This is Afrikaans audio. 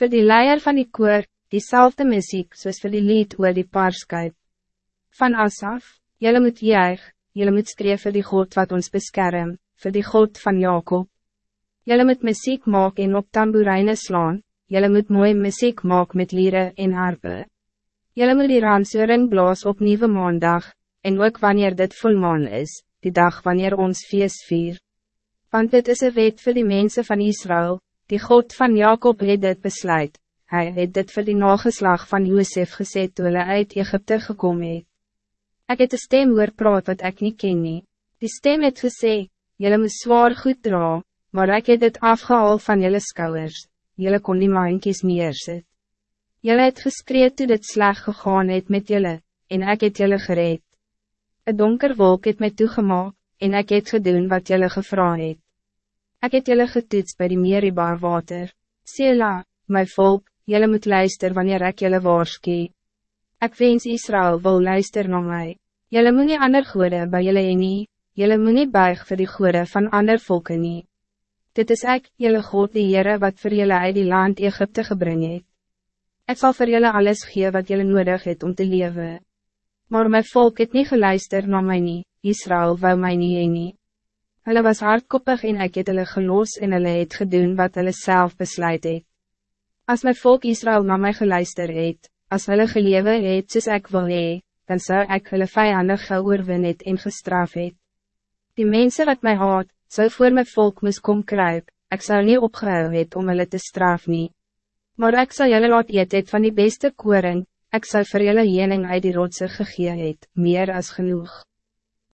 Voor die leier van die koor, diezelfde muziek soos vir die lied oor die paarskuip. Van Asaf, jylle moet juig, jylle moet skreef vir die God wat ons beskerm, vir die God van Jacob. Jylle moet muziek maak en op tamboerijnen slaan, jylle moet mooi muziek maak met lieren en harpe. Jylle moet die ransoring blaas op nieuwe maandag, en ook wanneer dit volmaan is, die dag wanneer ons feest vier. Want dit is een wet voor die mensen van Israël, Die God van Jacob het dit besluit, hij het dit voor die nageslag van Josef gesê toe hulle uit Egypte gekom het. Ek het een stem hoor praat wat ik niet ken nie. Die stem het gesê, jylle moet zwaar goed dra, maar ik het dit afgehaal van jylle skouwers, jylle kon die maankies meer sit. Jylle het geskreed toe dit sleg gegaan het met jylle, en ik het jylle gereed. Een donker wolk het my toegemaak, en ik het gedoen wat jylle gevra het. Ik het jullie getoets bij die Meribar water. Sela, mijn volk, jullie moet luisteren wanneer ik jullie waarschuw. Ik wens Israël wil luisteren naar mij. Jullie moet niet ander goede bij jullie nie, jullie moet niet buig voor die goede van ander volken nie. Dit is ik, jullie God die Heere wat voor jullie uit die land Egypte gebring het. Ik zal voor jullie alles geven wat jullie nodig het om te leven. Maar mijn volk het niet geluisterd naar mij nie, Israël wou mij niet heen nie. Hulle was hardkoppig en ek het hulle gelos en hulle het gedoen wat hulle self besluit het. As my volk Israël na my geluister het, as hulle gelewe het soos ek wil hee, dan zou ek hulle vijandig geoorwin het en gestraf het. Die mensen wat mij haat, zou voor my volk moes kom kruip, ek zou niet opgehou het om hulle te straf nie. Maar ik zal jullie laat eet het van die beste koring, ik zal voor jullie jening uit die rotse gegee het, meer als genoeg.